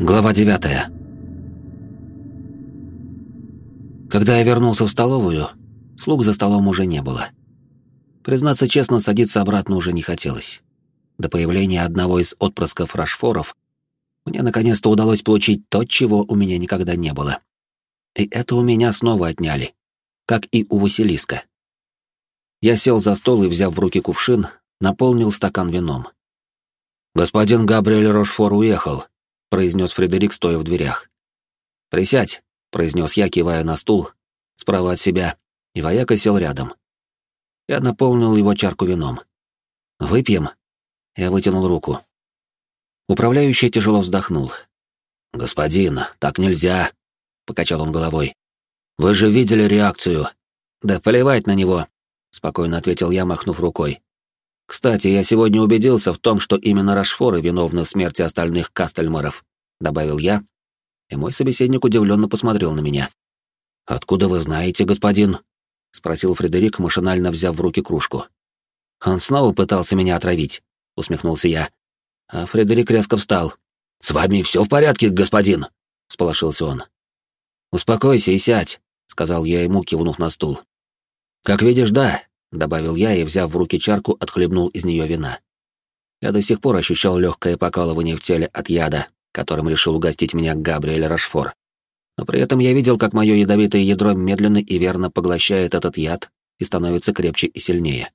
Глава 9 Когда я вернулся в столовую, слуг за столом уже не было. Признаться честно, садиться обратно уже не хотелось. До появления одного из отпрысков Рашфоров мне наконец-то удалось получить то, чего у меня никогда не было. И это у меня снова отняли, как и у Василиска. Я сел за стол и, взяв в руки кувшин, наполнил стакан вином. «Господин Габриэль Рошфор уехал», — произнес Фредерик, стоя в дверях. «Присядь», — произнес я, кивая на стул, справа от себя, и вояка сел рядом. Я наполнил его чарку вином. «Выпьем?» Я вытянул руку. Управляющий тяжело вздохнул. «Господин, так нельзя», — покачал он головой. «Вы же видели реакцию». «Да плевать на него», — спокойно ответил я, махнув рукой. «Кстати, я сегодня убедился в том, что именно Рашфоры виновны в смерти остальных Кастельмаров», — добавил я, и мой собеседник удивленно посмотрел на меня. «Откуда вы знаете, господин?» — спросил Фредерик, машинально взяв в руки кружку. «Он снова пытался меня отравить», — усмехнулся я. А Фредерик резко встал. «С вами все в порядке, господин?» — сполошился он. «Успокойся и сядь», — сказал я ему, кивнув на стул. «Как видишь, да, добавил я и, взяв в руки чарку, отхлебнул из нее вина. Я до сих пор ощущал легкое покалывание в теле от яда, которым решил угостить меня Габриэль Рашфор. Но при этом я видел, как мое ядовитое ядро медленно и верно поглощает этот яд и становится крепче и сильнее.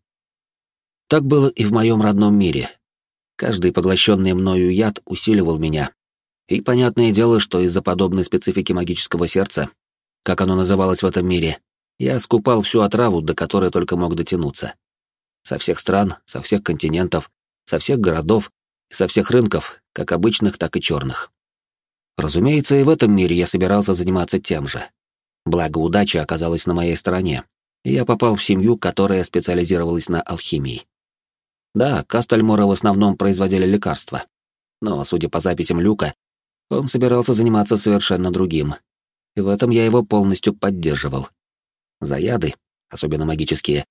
Так было и в моем родном мире. Каждый поглощенный мною яд усиливал меня. И понятное дело, что из-за подобной специфики магического сердца, как оно называлось в этом мире, я скупал всю отраву, до которой только мог дотянуться. Со всех стран, со всех континентов, со всех городов и со всех рынков, как обычных, так и черных. Разумеется, и в этом мире я собирался заниматься тем же. Благо, удача оказалась на моей стороне, и я попал в семью, которая специализировалась на алхимии. Да, Кастальмора в основном производили лекарства, но, судя по записям Люка, он собирался заниматься совершенно другим, и в этом я его полностью поддерживал. За яды, особенно магические,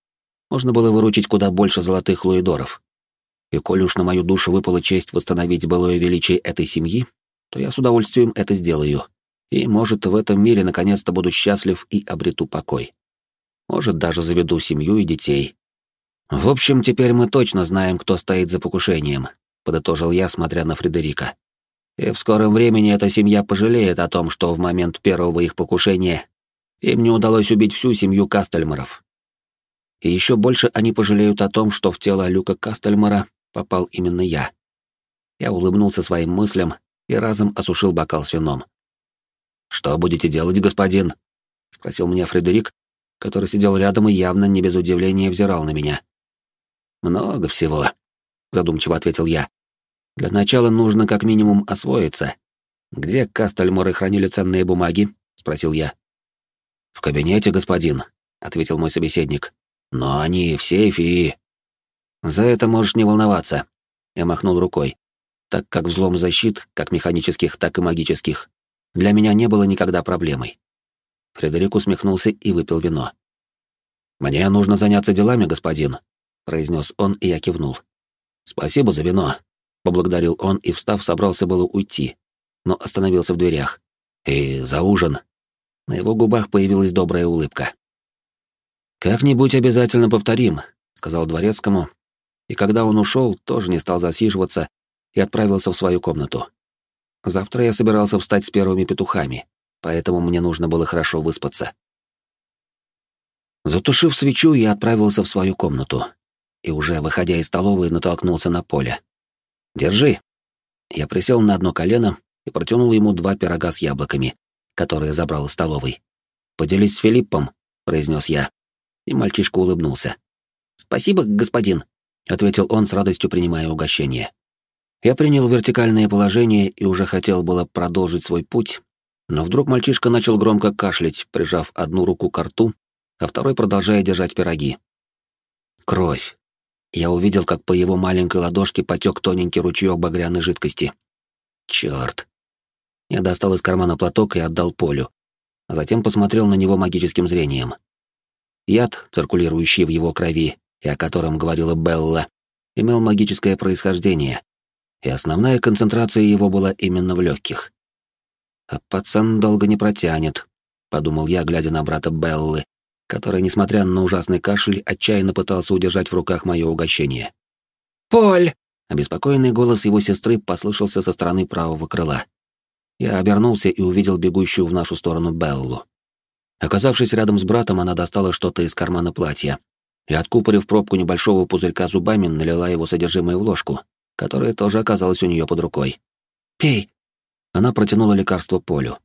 можно было выручить куда больше золотых луидоров. И коль уж на мою душу выпала честь восстановить былое величие этой семьи, то я с удовольствием это сделаю. И, может, в этом мире наконец-то буду счастлив и обрету покой. Может, даже заведу семью и детей. В общем, теперь мы точно знаем, кто стоит за покушением, подытожил я, смотря на Фредерика. И в скором времени эта семья пожалеет о том, что в момент первого их покушения им не удалось убить всю семью Кастельмаров. И еще больше они пожалеют о том, что в тело Люка Кастельмара попал именно я. Я улыбнулся своим мыслям и разом осушил бокал с вином. «Что будете делать, господин?» — спросил меня Фредерик, который сидел рядом и явно не без удивления взирал на меня. «Много всего», — задумчиво ответил я. «Для начала нужно как минимум освоиться. Где Кастельморы хранили ценные бумаги?» — спросил я. «В кабинете, господин», — ответил мой собеседник. «Но они в сейфе и...» «За это можешь не волноваться», — я махнул рукой, так как взлом защит, как механических, так и магических, для меня не было никогда проблемой. Фредерик усмехнулся и выпил вино. «Мне нужно заняться делами, господин», — произнес он, и я кивнул. «Спасибо за вино», — поблагодарил он и, встав, собрался было уйти, но остановился в дверях. «И за ужин», на его губах появилась добрая улыбка. «Как-нибудь обязательно повторим», — сказал дворецкому, и когда он ушел, тоже не стал засиживаться и отправился в свою комнату. Завтра я собирался встать с первыми петухами, поэтому мне нужно было хорошо выспаться. Затушив свечу, я отправился в свою комнату и уже, выходя из столовой, натолкнулся на поле. «Держи». Я присел на одно колено и протянул ему два пирога с яблоками, которые забрал из столовой. «Поделись с Филиппом», — произнес я. И мальчишка улыбнулся. «Спасибо, господин», — ответил он с радостью, принимая угощение. Я принял вертикальное положение и уже хотел было продолжить свой путь, но вдруг мальчишка начал громко кашлять, прижав одну руку к рту, а второй продолжая держать пироги. Кровь. Я увидел, как по его маленькой ладошке потек тоненький ручеек багряной жидкости. Черт. Я достал из кармана платок и отдал Полю, а затем посмотрел на него магическим зрением. Яд, циркулирующий в его крови, и о котором говорила Белла, имел магическое происхождение, и основная концентрация его была именно в легких. А пацан долго не протянет, подумал я, глядя на брата Беллы, который, несмотря на ужасный кашель, отчаянно пытался удержать в руках мое угощение. «Поль!» — обеспокоенный голос его сестры послышался со стороны правого крыла. Я обернулся и увидел бегущую в нашу сторону Беллу. Оказавшись рядом с братом, она достала что-то из кармана платья и, откупорив пробку небольшого пузырька зубами, налила его содержимое в ложку, которая тоже оказалась у нее под рукой. «Пей!» Она протянула лекарство Полю,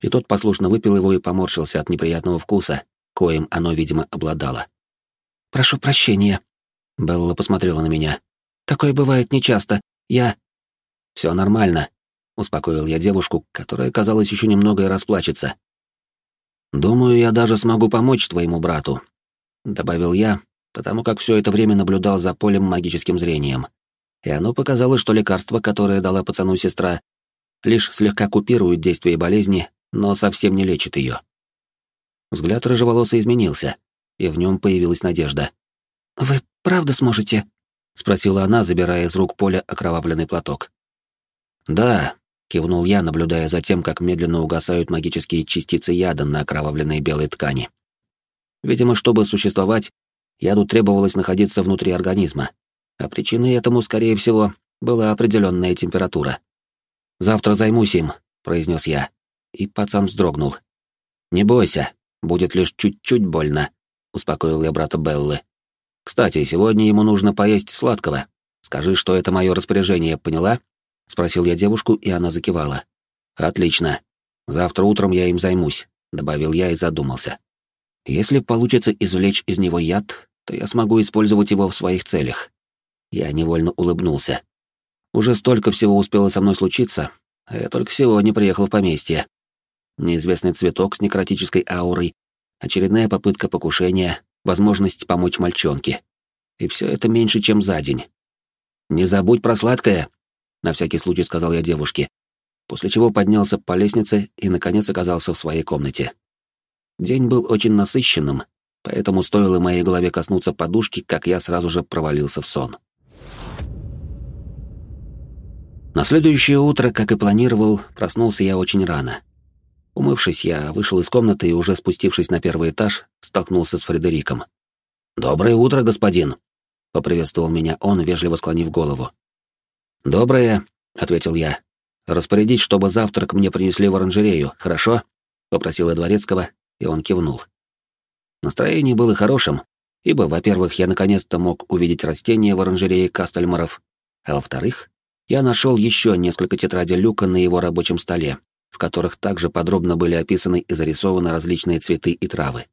и тот послушно выпил его и поморщился от неприятного вкуса, коим оно, видимо, обладало. «Прошу прощения». Белла посмотрела на меня. «Такое бывает нечасто. Я...» «Все нормально», — успокоил я девушку, которая, казалось, еще немного и расплачется. «Думаю, я даже смогу помочь твоему брату», — добавил я, потому как все это время наблюдал за полем магическим зрением. И оно показало, что лекарство, которое дала пацану сестра, лишь слегка купирует действие болезни, но совсем не лечит ее. Взгляд рыжеволоса изменился, и в нем появилась надежда. «Вы правда сможете?» — спросила она, забирая из рук Поля окровавленный платок. «Да», — кивнул я, наблюдая за тем, как медленно угасают магические частицы яда на окровавленной белой ткани. Видимо, чтобы существовать, яду требовалось находиться внутри организма, а причиной этому, скорее всего, была определенная температура. «Завтра займусь им», — произнес я, и пацан вздрогнул. «Не бойся, будет лишь чуть-чуть больно», — успокоил я брата Беллы. «Кстати, сегодня ему нужно поесть сладкого. Скажи, что это мое распоряжение, поняла?» — спросил я девушку, и она закивала. «Отлично. Завтра утром я им займусь», — добавил я и задумался. «Если получится извлечь из него яд, то я смогу использовать его в своих целях». Я невольно улыбнулся. Уже столько всего успело со мной случиться, а я только сегодня приехал в поместье неизвестный цветок с некротической аурой, очередная попытка покушения, возможность помочь мальчонке. И все это меньше, чем за день. «Не забудь про сладкое», — на всякий случай сказал я девушке, после чего поднялся по лестнице и, наконец, оказался в своей комнате. День был очень насыщенным, поэтому стоило моей голове коснуться подушки, как я сразу же провалился в сон. На следующее утро, как и планировал, проснулся я очень рано. Умывшись, я вышел из комнаты и, уже спустившись на первый этаж, столкнулся с Фредериком. «Доброе утро, господин!» — поприветствовал меня он, вежливо склонив голову. «Доброе», — ответил я. «Распорядить, чтобы завтрак мне принесли в оранжерею, хорошо?» — попросил я дворецкого, и он кивнул. Настроение было хорошим, ибо, во-первых, я наконец-то мог увидеть растения в оранжерее Кастельмаров, а во-вторых, я нашел еще несколько тетрадей Люка на его рабочем столе, в которых также подробно были описаны и зарисованы различные цветы и травы.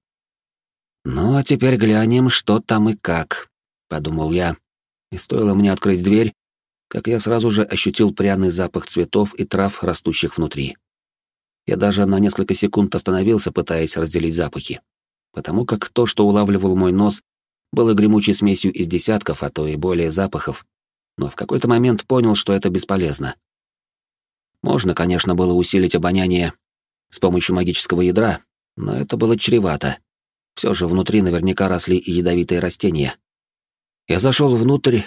«Ну, а теперь глянем, что там и как», — подумал я, и стоило мне открыть дверь, как я сразу же ощутил пряный запах цветов и трав, растущих внутри. Я даже на несколько секунд остановился, пытаясь разделить запахи, потому как то, что улавливал мой нос, было гремучей смесью из десятков, а то и более запахов, но в какой-то момент понял, что это бесполезно. Можно, конечно, было усилить обоняние с помощью магического ядра, но это было чревато. Все же внутри наверняка росли и ядовитые растения. Я зашел внутрь,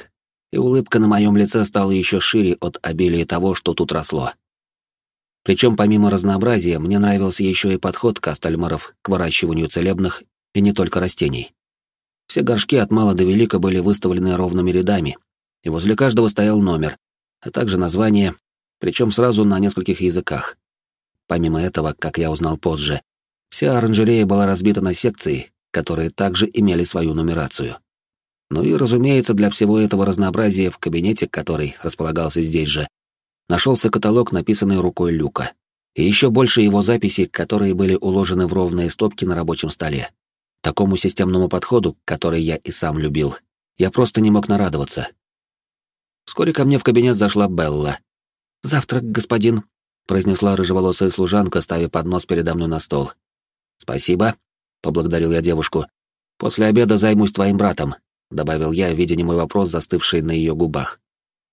и улыбка на моем лице стала еще шире от обилия того, что тут росло. Причем помимо разнообразия, мне нравился еще и подход Кастальмаров к выращиванию целебных и не только растений. Все горшки от мала до велика были выставлены ровными рядами, и возле каждого стоял номер, а также название причем сразу на нескольких языках. Помимо этого, как я узнал позже, вся оранжерея была разбита на секции, которые также имели свою нумерацию. Ну и, разумеется, для всего этого разнообразия в кабинете, который располагался здесь же, нашелся каталог, написанный рукой Люка, и еще больше его записей, которые были уложены в ровные стопки на рабочем столе. Такому системному подходу, который я и сам любил, я просто не мог нарадоваться. Вскоре ко мне в кабинет зашла Белла, «Завтрак, господин», — произнесла рыжеволосая служанка, ставя поднос передо мной на стол. «Спасибо», — поблагодарил я девушку. «После обеда займусь твоим братом», — добавил я, видя немой вопрос, застывший на ее губах.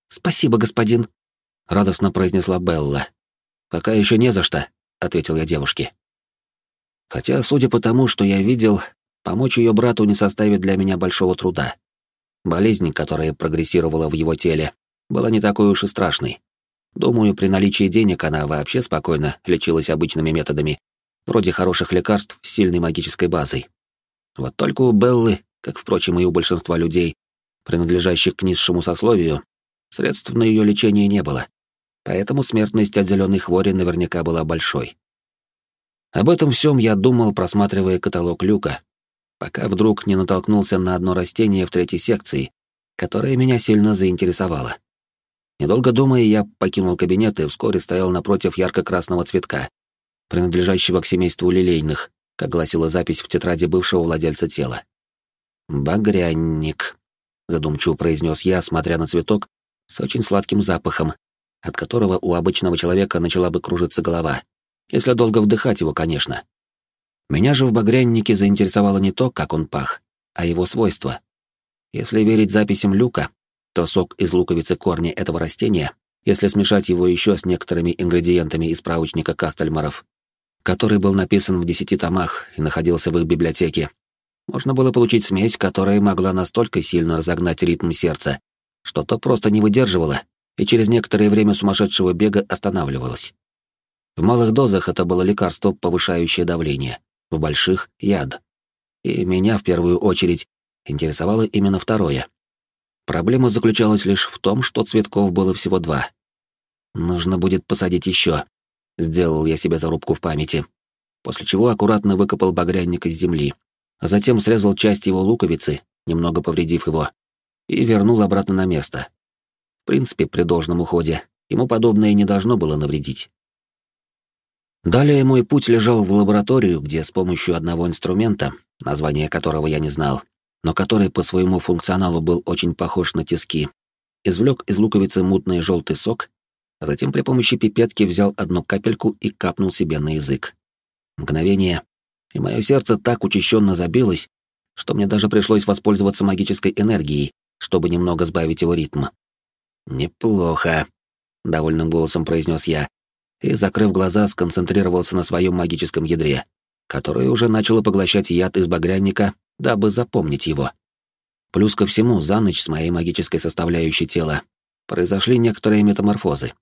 «Спасибо, господин», — радостно произнесла Белла. «Пока еще не за что», — ответил я девушке. Хотя, судя по тому, что я видел, помочь ее брату не составит для меня большого труда. Болезнь, которая прогрессировала в его теле, была не такой уж и страшной. Думаю, при наличии денег она вообще спокойно лечилась обычными методами, вроде хороших лекарств с сильной магической базой. Вот только у Беллы, как, впрочем, и у большинства людей, принадлежащих к низшему сословию, средств на ее лечение не было, поэтому смертность от зеленой хвори наверняка была большой. Об этом всем я думал, просматривая каталог люка, пока вдруг не натолкнулся на одно растение в третьей секции, которое меня сильно заинтересовало. Недолго думая, я покинул кабинет и вскоре стоял напротив ярко-красного цветка, принадлежащего к семейству лилейных, как гласила запись в тетради бывшего владельца тела. «Багрянник», — задумчиво произнес я, смотря на цветок с очень сладким запахом, от которого у обычного человека начала бы кружиться голова, если долго вдыхать его, конечно. Меня же в багряннике заинтересовало не то, как он пах, а его свойства. Если верить записям Люка, то сок из луковицы корня этого растения, если смешать его еще с некоторыми ингредиентами из справочника Кастельмаров, который был написан в десяти томах и находился в их библиотеке, можно было получить смесь, которая могла настолько сильно разогнать ритм сердца, что то просто не выдерживало и через некоторое время сумасшедшего бега останавливалось. В малых дозах это было лекарство, повышающее давление, в больших — яд. И меня в первую очередь интересовало именно второе. Проблема заключалась лишь в том, что цветков было всего два. Нужно будет посадить еще. Сделал я себе зарубку в памяти. После чего аккуратно выкопал багрянник из земли, а затем срезал часть его луковицы, немного повредив его, и вернул обратно на место. В принципе, при должном уходе ему подобное не должно было навредить. Далее мой путь лежал в лабораторию, где с помощью одного инструмента, название которого я не знал, но который по своему функционалу был очень похож на тиски, извлек из луковицы мутный желтый сок, а затем при помощи пипетки взял одну капельку и капнул себе на язык. Мгновение, и мое сердце так учащенно забилось, что мне даже пришлось воспользоваться магической энергией, чтобы немного сбавить его ритм. «Неплохо», — довольным голосом произнес я, и, закрыв глаза, сконцентрировался на своем магическом ядре, которое уже начало поглощать яд из багрянника, дабы запомнить его. Плюс ко всему, за ночь с моей магической составляющей тела произошли некоторые метаморфозы.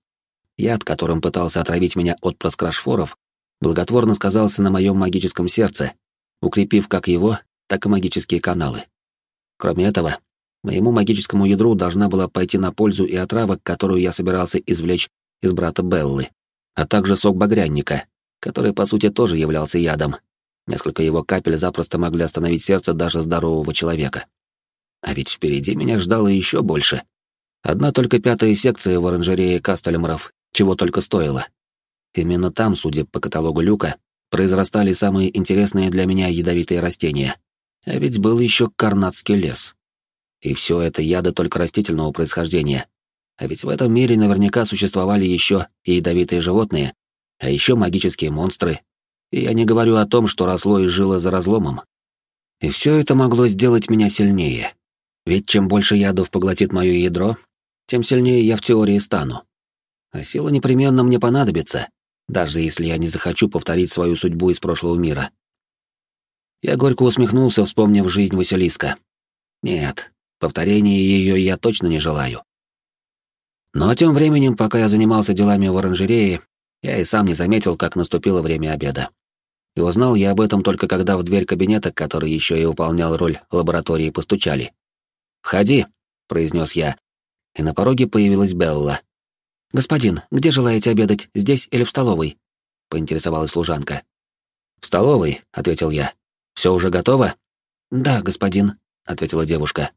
Яд, которым пытался отравить меня отпрыск Рашфоров, благотворно сказался на моем магическом сердце, укрепив как его, так и магические каналы. Кроме этого, моему магическому ядру должна была пойти на пользу и отрава, которую я собирался извлечь из брата Беллы а также сок багрянника, который, по сути, тоже являлся ядом. Несколько его капель запросто могли остановить сердце даже здорового человека. А ведь впереди меня ждало еще больше. Одна только пятая секция в оранжерее Кастельмаров чего только стоила. Именно там, судя по каталогу Люка, произрастали самые интересные для меня ядовитые растения. А ведь был еще карнатский лес. И все это яды только растительного происхождения, а ведь в этом мире наверняка существовали еще и ядовитые животные, а еще магические монстры. И я не говорю о том, что росло и жило за разломом. И все это могло сделать меня сильнее. Ведь чем больше ядов поглотит мое ядро, тем сильнее я в теории стану. А сила непременно мне понадобится, даже если я не захочу повторить свою судьбу из прошлого мира. Я горько усмехнулся, вспомнив жизнь Василиска. Нет, повторения ее я точно не желаю. Но тем временем, пока я занимался делами в оранжерее, я и сам не заметил, как наступило время обеда. И узнал я об этом только когда в дверь кабинета, который еще и выполнял роль лаборатории, постучали. «Входи», — произнес я, и на пороге появилась Белла. «Господин, где желаете обедать, здесь или в столовой?» — поинтересовалась служанка. «В столовой», — ответил я. «Все уже готово?» «Да, господин», — ответила девушка.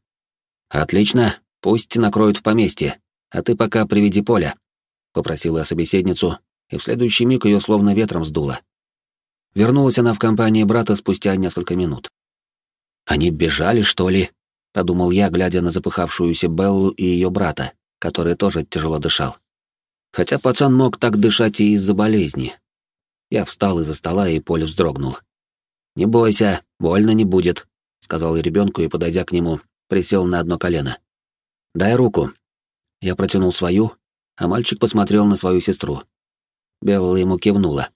«Отлично, пусть накроют в поместье, а ты пока приведи Поля», — попросила собеседницу, и в следующий миг ее словно ветром сдуло. Вернулась она в компании брата спустя несколько минут. «Они бежали, что ли?» — подумал я, глядя на запыхавшуюся Беллу и ее брата, который тоже тяжело дышал. Хотя пацан мог так дышать и из-за болезни. Я встал из-за стола, и Поль вздрогнул. «Не бойся, больно не будет», — сказал я ребенку и, подойдя к нему, присел на одно колено. «Дай руку», я протянул свою, а мальчик посмотрел на свою сестру. Белла ему кивнула,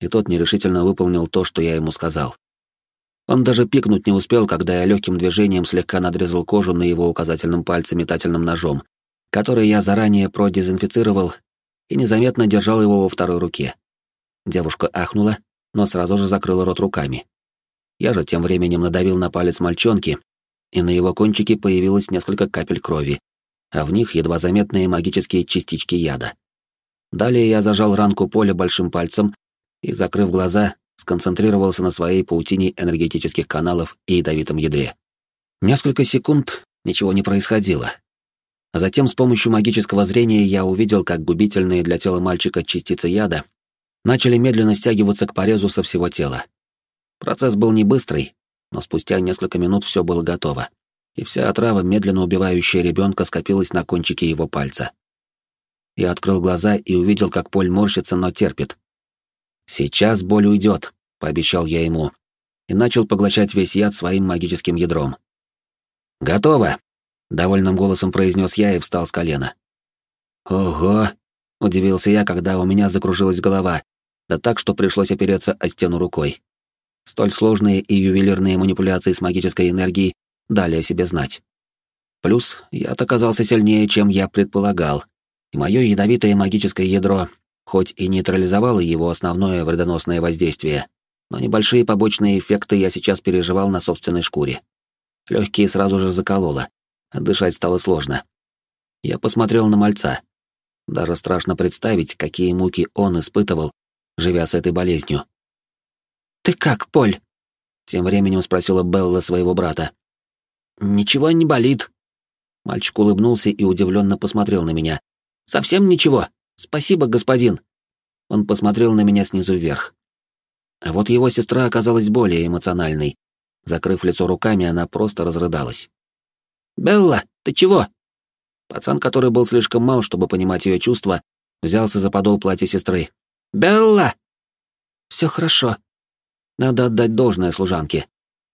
и тот нерешительно выполнил то, что я ему сказал. Он даже пикнуть не успел, когда я легким движением слегка надрезал кожу на его указательном пальце метательным ножом, который я заранее продезинфицировал и незаметно держал его во второй руке. Девушка ахнула, но сразу же закрыла рот руками. Я же тем временем надавил на палец мальчонки, и на его кончике появилось несколько капель крови, а в них едва заметные магические частички яда. Далее я зажал ранку поля большим пальцем и, закрыв глаза, сконцентрировался на своей паутине энергетических каналов и ядовитом ядре. Несколько секунд ничего не происходило. А затем с помощью магического зрения я увидел, как губительные для тела мальчика частицы яда начали медленно стягиваться к порезу со всего тела. Процесс был не быстрый, но спустя несколько минут все было готово, и вся отрава, медленно убивающая ребенка, скопилась на кончике его пальца. Я открыл глаза и увидел, как Поль морщится, но терпит. «Сейчас боль уйдет», — пообещал я ему, и начал поглощать весь яд своим магическим ядром. «Готово!» — довольным голосом произнес я и встал с колена. «Ого!» — удивился я, когда у меня закружилась голова, да так, что пришлось опереться о стену рукой. Столь сложные и ювелирные манипуляции с магической энергией дали о себе знать. Плюс я оказался сильнее, чем я предполагал, и мое ядовитое магическое ядро, хоть и нейтрализовало его основное вредоносное воздействие, но небольшие побочные эффекты я сейчас переживал на собственной шкуре. Легкие сразу же закололо, дышать стало сложно. Я посмотрел на мальца. Даже страшно представить, какие муки он испытывал, живя с этой болезнью. «Ты как, Поль?» — тем временем спросила Белла своего брата. «Ничего не болит». Мальчик улыбнулся и удивленно посмотрел на меня. «Совсем ничего. Спасибо, господин». Он посмотрел на меня снизу вверх. А вот его сестра оказалась более эмоциональной. Закрыв лицо руками, она просто разрыдалась. «Белла, ты чего?» Пацан, который был слишком мал, чтобы понимать ее чувства, взялся за подол платья сестры. «Белла!» «Все хорошо», надо отдать должное служанке.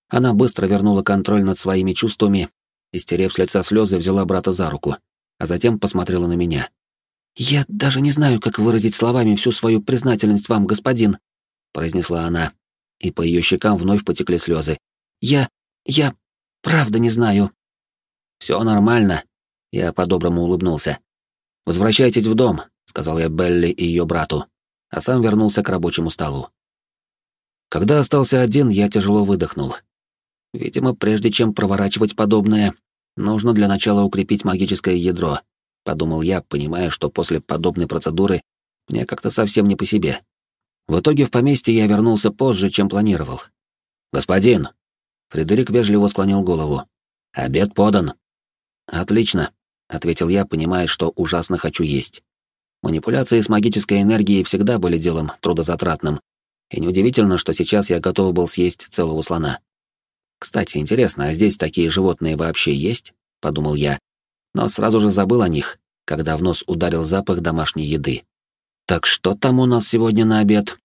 Она быстро вернула контроль над своими чувствами и, стерев с лица слезы, взяла брата за руку, а затем посмотрела на меня. «Я даже не знаю, как выразить словами всю свою признательность вам, господин», — произнесла она, и по ее щекам вновь потекли слезы. «Я... я... правда не знаю». «Все нормально», — я по-доброму улыбнулся. «Возвращайтесь в дом», — сказал я Белли и ее брату, а сам вернулся к рабочему столу. Когда остался один, я тяжело выдохнул. Видимо, прежде чем проворачивать подобное, нужно для начала укрепить магическое ядро, подумал я, понимая, что после подобной процедуры мне как-то совсем не по себе. В итоге в поместье я вернулся позже, чем планировал. «Господин!» Фредерик вежливо склонил голову. «Обед подан». «Отлично», — ответил я, понимая, что ужасно хочу есть. Манипуляции с магической энергией всегда были делом трудозатратным, и неудивительно, что сейчас я готов был съесть целого слона. Кстати, интересно, а здесь такие животные вообще есть? Подумал я, но сразу же забыл о них, когда в нос ударил запах домашней еды. Так что там у нас сегодня на обед?